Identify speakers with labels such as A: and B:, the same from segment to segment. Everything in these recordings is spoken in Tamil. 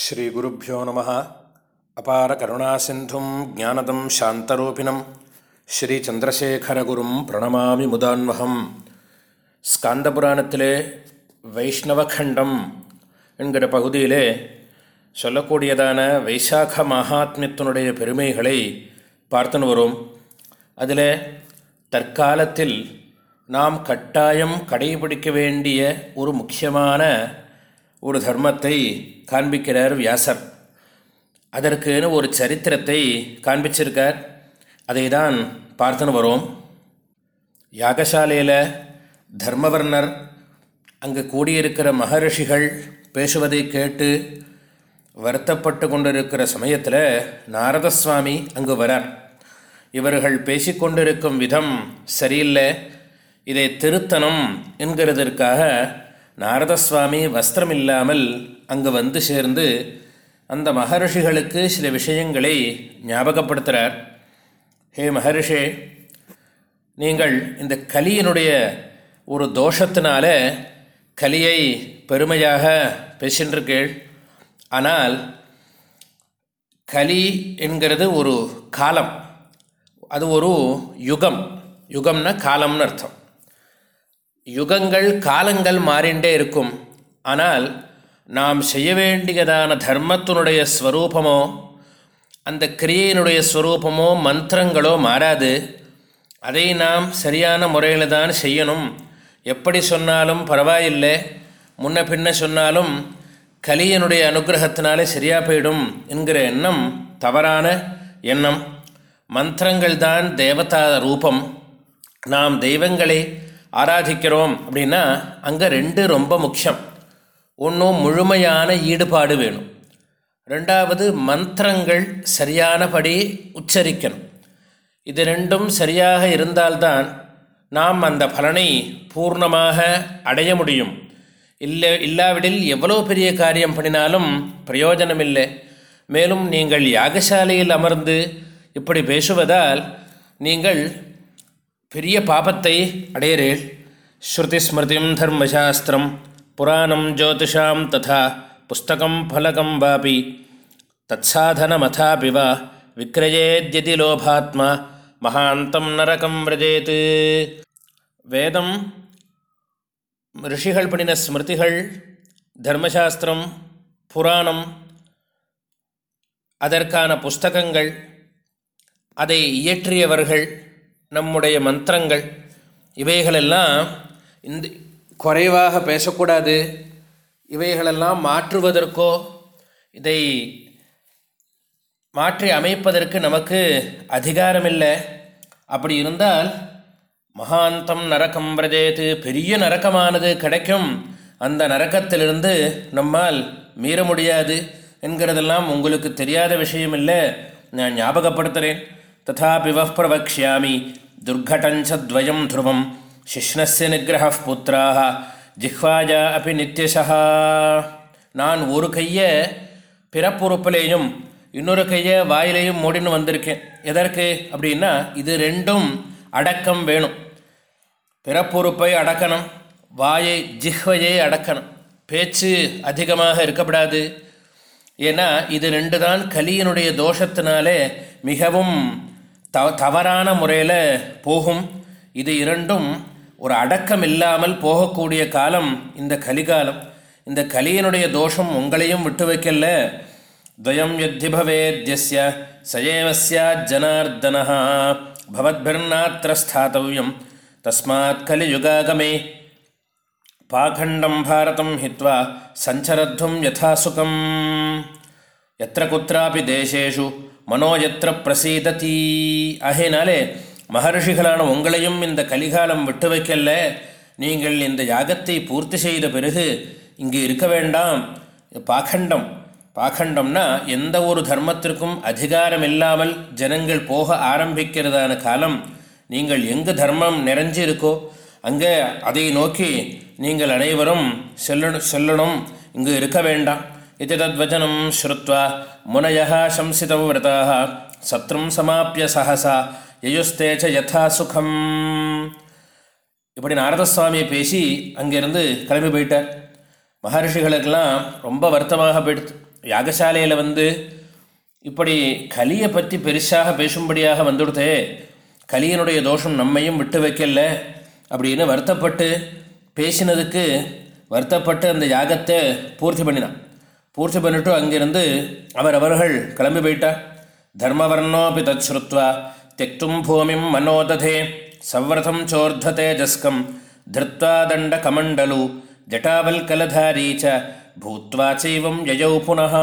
A: ஸ்ரீகுருப்போ நம. அபார கருணாசிந்தும் ஜானதம் சாந்தரூபிணம். ஸ்ரீச்சந்திரசேகரகுரும் பிரணமாமி முதான்மகம் ஸ்காந்தபுராணத்திலே வைஷ்ணவகண்டம் என்கிற பகுதியிலே சொல்லக்கூடியதான வைசாக மகாத்மியத்தினுடைய பெருமைகளை பார்த்துன்னு வரும். அதில் தற்காலத்தில் நாம் கட்டாயம் கடைபிடிக்க வேண்டிய ஒரு முக்கியமான ஒரு தர்மத்தை காண்பிக்கிறார் வியாசர். அதற்குன்னு ஒரு சரித்திரத்தை காண்பிச்சிருக்கார். அதை தான் பார்த்துன்னு வரோம். யாகசாலையில் தர்மவர்ணர் அங்கு கூடியிருக்கிற மகரிஷிகள் பேசுவதை கேட்டு வருத்தப்பட்டு கொண்டிருக்கிற சமயத்தில் நாரதசுவாமி அங்கு வரார். இவர்கள் பேசிக்கொண்டிருக்கும் விதம் சரியில்லை. இதை திருத்தணும் என்கிறதற்காக நாரதசுவாமி வஸ்திரம் இல்லாமல் அங்கு வந்து சேர்ந்து அந்த மகர்ஷிகளுக்கு சில விஷயங்களை ஞாபகப்படுத்துகிறார் ஹே மகர்ஷே நீங்கள் இந்த கலியினுடைய ஒரு தோஷத்தினால கலியை பெருமையாக பேசின்றிருக்கீள். ஆனால் கலி என்கிறது ஒரு காலம். அது ஒரு யுகம். யுகம்னா காலம்னு அர்த்தம். யுகங்கள் காலங்கள் மாறிண்டே இருக்கும். ஆனால் நாம் செய்ய வேண்டியதான தர்மத்தினுடைய ஸ்வரூபமோ அந்த கிரியையினுடைய ஸ்வரூபமோ மந்திரங்களோ மாறாது. அதை நாம் சரியான முறையில் தான் செய்யணும். எப்படி சொன்னாலும் பரவாயில்லை. முன்ன பின்ன சொன்னாலும் கலியனுடைய அனுகிரகத்தினாலே சரியாக போயிடும் என்கிற எண்ணம் தவறான எண்ணம். மந்திரங்கள் தான் தேவதா ரூபம். நாம் தெய்வங்களை ஆராதிக்கிறோம் அப்படின்னா அங்கே ரெண்டு ரொம்ப முக்கியம். ஒன்றும் முழுமையான ஈடுபாடு வேணும். ரெண்டாவது மந்திரங்கள் சரியானபடி உச்சரிக்கணும். இது ரெண்டும் சரியாக இருந்தால்தான் நாம் அந்த பலனை பூர்ணமாக அடைய முடியும். இல்லை இல்லாவிடில் எவ்வளோ பெரிய காரியம் பண்ணினாலும் பிரயோஜனம் இல்லை மேலும் நீங்கள் யாகசாலையில் அமர்ந்து இப்படி பேசுவதால் நீங்கள் பெரிய பாபத்தை அடையிறேள் ஸ்ருதி ஸ்மிருதிம் தர்மசாஸ்திரம் புராணம் ஜோதிஷாம் ததா புஸ்தகம் ஃபலகம் வாபி. தத்சாதனமதாபி வா விக்கிரஜேத்யதி லோபாத்மா மகாந்தம் நரகம் விரஜேத். வேதம் ரிஷிகள் பண்ணின ஸ்மிருதிகள் தர்மசாஸ்திரம் புராணம் அதற்கான புஸ்தகங்கள் அதை இயற்றியவர்கள் நம்முடைய மந்திரங்கள் இவைகளெல்லாம் இந்த குறைவாக பேசக்கூடாது. இவைகளெல்லாம் மாற்றுவதற்கோ இதை மாற்றி அமைப்பதற்கு நமக்கு அதிகாரம் இல்லை அப்படி இருந்தால் மகாந்தம் நரக்கம் பிரஜேத்து பெரிய நரக்கமானது கிடைக்கும். அந்த நரக்கத்திலிருந்து நம்மால் மீற முடியாது. என்கிறதெல்லாம் உங்களுக்கு தெரியாத விஷயம் இல்லை நான் ஞாபகப்படுத்துகிறேன் तथापि वः प्रवक्ष्यामि दुर्घटञ्च द्वयं ध्रुवं शिश्नस्य निग्रहः ஜிஹ்வாஜா அப்படி நித்தியசா நான் ஒரு கையை பிறப்புறுப்பிலேயும் இன்னொரு கையை வாயிலையும் மூடின்னு வந்திருக்கேன் எதற்கு அப்படின்னா இது ரெண்டும் அடக்கம் வேணும். பிறப்புறுப்பை அடக்கணும் வாயை ஜிஹ்வையை அடக்கணும். பேச்சு அதிகமாக இருக்கப்படாது. ஏன்னா இது ரெண்டு தான் கலியினுடைய தோஷத்தினாலே மிகவும் த தவறான முறையில் போகும். இது இரண்டும் ஒரு அடக்கம் இல்லாமல் போகக்கூடிய காலம் இந்த கலிகாலம். இந்த கலியினுடைய தோஷம் உங்களையும் விட்டு வைக்கல துவயம் யுத்தி பவேத்யஸ்ய சயேவஸ்யா ஜனார்தனா பவத்பிர்நாத்திர ஸ்தாத்தவியம் தஸ்மாத் கலியுகாகமே. பாகண்டம் பாரதம் ஹித்வா சஞ்சரத்வம் யதாசுகம் எத்திர குத்திராப்பி தேசேஷு மனோ எத்திர பிரசீததி. ஆகையினாலே மகர்ஷிகளான உங்களையும் இந்த கலிகாலம் விட்டு வைக்கல நீங்கள் இந்த யாகத்தை பூர்த்தி செய்த பிறகு இங்கு இருக்க வேண்டாம். பாகண்டம். பாகண்டம்னா எந்த ஒரு தர்மத்திற்கும் அதிகாரம் இல்லாமல் ஜனங்கள் போக ஆரம்பிக்கிறதான காலம். நீங்கள் எங்கு தர்மம் நிறைஞ்சு இருக்கோ அங்கே அதை நோக்கி நீங்கள் அனைவரும் செல்லணும் செல்லணும். இங்கு இருக்க வேண்டாம். இது தத்வச்சனம் ஸ்ருத்வா முனய சம்சிதவிரதாக சத்ரும் சமாப்பிய சகசா யயுஸ்தேச்ச யதா சுகம் இப்படி நாரதசுவாமியை பேசி அங்கேருந்து கிளம்பி போயிட்டார். மகர்ஷிகளுக்கெல்லாம் ரொம்ப வருத்தமாக போயிடுது. யாகசாலையில் வந்து இப்படி கலியை பற்றி பெருசாக பேசும்படியாக வந்துடுதே கலியனுடைய தோஷம் நம்மையும் விட்டு வைக்கல அப்படின்னு வருத்தப்பட்டு பேசினதுக்கு வருத்தப்பட்டு அந்த யாகத்தை பூர்த்தி பண்ணினான். பூர்த்தி பண்ணிட்டு அங்கிருந்து அவர் அவர்கள் கிளம்பி போயிட்டார் தர்மவர்ணோபி தத் ஸ்ருத்வா தியக்தும் பூமிம் மனோததே சவ்ரதம் சோர்த்வதேஜஸ்கம் திருத்வா தண்ட கமண்டலு ஜட்டாவல்கலதாரி ச பூத்வா செய்வம் யயௌ புனः.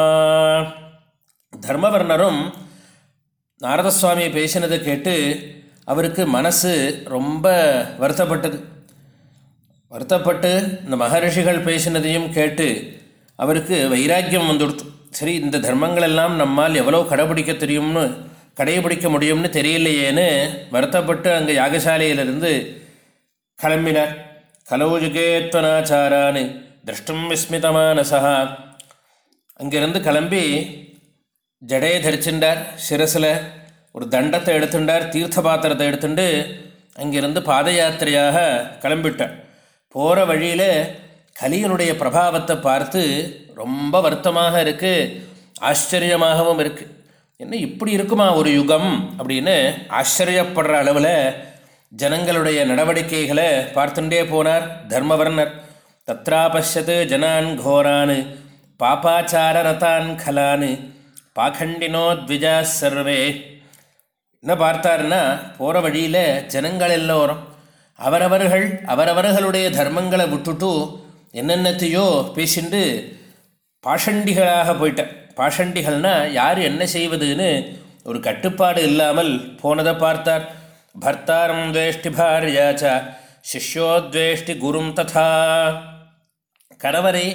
A: தர்மவர்ணரும் நாரதசுவாமியை பேசினதை கேட்டு அவருக்கு மனசு ரொம்ப வருத்தப்பட்டது. வருத்தப்பட்டு இந்த மகரிஷிகள் பேசினதையும் கேட்டு அவருக்கு வைராக்கியம் வந்துடுத்து. சரி இந்த தர்மங்களெல்லாம் நம்மால் எவ்வளோ கடைபிடிக்க தெரியும்னு கடைபிடிக்க முடியும்னு தெரியலையேன்னு வருத்தப்பட்டு அங்கே யாகசாலையிலிருந்து கிளம்பினார். கலோஜுகேத்வனாச்சாரான்னு திருஷ்டம் விஸ்மிதமான விஸ்மிதமானசா அங்கிருந்து கிளம்பி ஜடையை தரிச்சுண்டார் சிரசில் ஒரு தண்டத்தை எடுத்துட்டார் தீர்த்த பாத்திரத்தை எடுத்துட்டு அங்கிருந்து பாத யாத்திரையாக கிளம்பிட்டார். போகிற வழியில் கலியனுடைய பிரபாவத்தை பார்த்து ரொம்ப வருத்தமாக இருக்குது ஆச்சரியமாகவும் இருக்குது என்ன இப்படி இருக்குமா ஒரு யுகம் அப்படின்னு ஆச்சரியப்படுற அளவில் ஜனங்களுடைய நடவடிக்கைகளை பார்த்துட்டே போனார் தர்மவர்ணர். தத்ராபஷத்து ஜனான் கோரான் பாப்பாச்சாரரதான் ரதான் கலான் பாகண்டினோ த்விஜா சர்வே. என்ன பார்த்தாருன்னா போகிற வழியில் ஜனங்கள் எல்லோரும் அவரவர்கள் அவரவர்களுடைய தர்மங்களை விட்டுட்டு என்னென்னத்தையோ பேசிண்டு பாஷண்டிகளாக போயிட்டேன். பாஷண்டிகள்னால் யார் என்ன செய்வதுன்னு ஒரு கட்டுப்பாடு இல்லாமல் போனதை பார்த்தார். பர்த்தாரம் துவேஷ்டி பாரியாச்சா சிஷ்யோத்வேஷ்டி குரும் ததா. கணவரை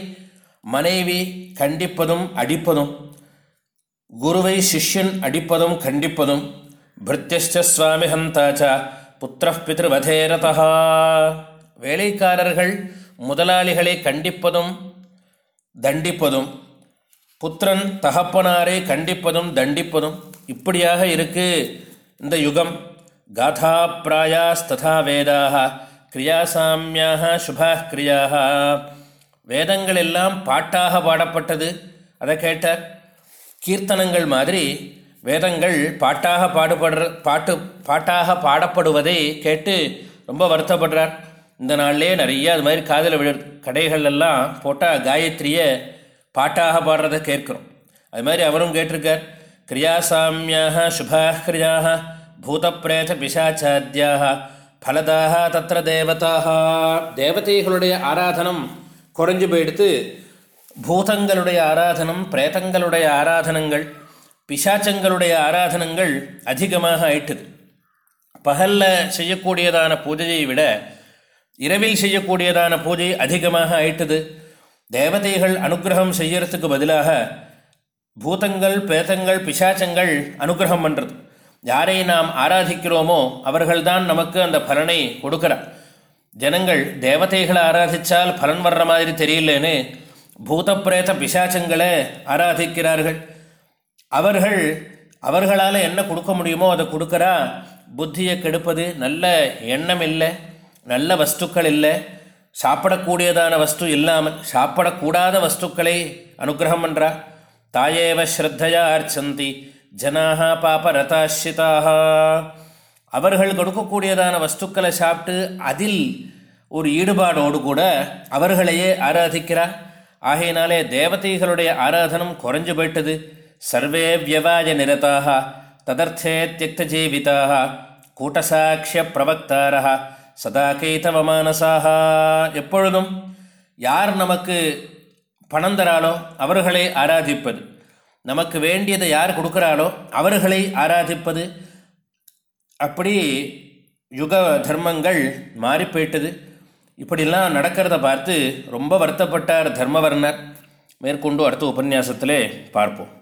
A: மனைவி கண்டிப்பதும் அடிப்பதும் குருவை சிஷ்யன் அடிப்பதும் கண்டிப்பதும் பிருத்தியஷ்ட சுவாமி ஹந்தாச்சா புத்திர பிதிருவதேரதா வேலைக்காரர்கள் முதலாளிகளை கண்டிப்பதும் தண்டிப்பதும் புத்திரன் தகப்பனாரை கண்டிப்பதும் தண்டிப்பதும் இப்படியாக இருக்கு இந்த யுகம். காதா பிராயாஸ்ததா வேதாக கிரியாசாமியாக சுபா கிரியாக. வேதங்கள் எல்லாம் பாட்டாக பாடப்பட்டது. அதை கேட்டார். கீர்த்தனங்கள் மாதிரி வேதங்கள் பாட்டாக பாடுபடுற பாட்டு பாட்டாக பாடப்படுவதை கேட்டு ரொம்ப வருத்தப்படுறார். இந்த நாள்லேயே நிறைய அது மாதிரி காதில் விழு கடைகள்லாம் போட்டால் காயத்ரியை பாட்டாக பாடுறதை கேட்குறோம். அது மாதிரி அவரும் கேட்டிருக்கார். கிரியாசாமியாக சுபாக்கிரியாக பூதப்பிரேத பிசாச்சாத்தியாக பலதாக தத்திர தேவதாக தேவதைகளுடைய ஆராதனம் குறைஞ்சு போயிடுத்து பூதங்களுடைய ஆராதனம் பிரேதங்களுடைய ஆராதனங்கள் பிசாச்சங்களுடைய ஆராதனங்கள் அதிகமாக ஆயிட்டுது. பகலில் செய்யக்கூடியதான பூஜையை விட இரவில் செய்யக்கூடியதான பூஜை அதிகமாக ஆயிட்டது. தேவதைகள் அனுகிரகம் செய்யறதுக்கு பதிலாக பூதங்கள் பிரேதங்கள் பிசாச்சங்கள் அனுகிரகம் பண்ணுறது யாரை நாம் ஆராதிக்கிறோமோ அவர்கள்தான் நமக்கு அந்த பலனை கொடுக்கிறார். ஜனங்கள் தேவதைகளை ஆராதித்தால் பலன் வர்ற மாதிரி தெரியலேன்னு பூதப்பிரேத பிசாச்சங்களை ஆராதிக்கிறார்கள். அவர்கள் அவர்களால் என்ன கொடுக்க முடியுமோ அதை கொடுக்குறா. புத்தியை கெடுப்பது நல்ல எண்ணம் இல்லை. நல்ல வஸ்துக்கள் இல்லை. சாப்பிடக்கூடியதான வஸ்து இல்லாமல் சாப்பிடக்கூடாத வஸ்துக்களை அனுகிரகம் பண்ணுறா தாயேவ ஸ்ரத்தையா அர்ச்சந்தி ஜனாக பாபரதாஷிதாக அவர்கள் கொடுக்கக்கூடியதான வஸ்துக்களை சாப்பிட்டு அதில் ஒரு ஈடுபாடோடு கூட அவர்களையே ஆராதிக்கிறார் ஆகையினாலே தேவதைகளுடைய ஆராதனம் குறைஞ்சு போயிட்டது. சர்வே வியவாய நிரதாக ததர்த்தே தியக்த ஜீவிதாக கூட்டசாட்சிய பிரவக்தாரா சதா கைத்தவமானசாக எப்பொழுதும் யார் நமக்கு பணம் தராளோ அவர்களை ஆராதிப்பது. நமக்கு வேண்டியதை யார் கொடுக்குறாளோ அவர்களை ஆராதிப்பது. அப்படி யுக தர்மங்கள் மாறி போயிட்டது இப்படிலாம் நடக்கிறத பார்த்து ரொம்ப வருத்தப்பட்டார் தர்மவர்ணர். மேற்கொண்டு அடுத்த உபன்யாசத்திலே பார்ப்போம்.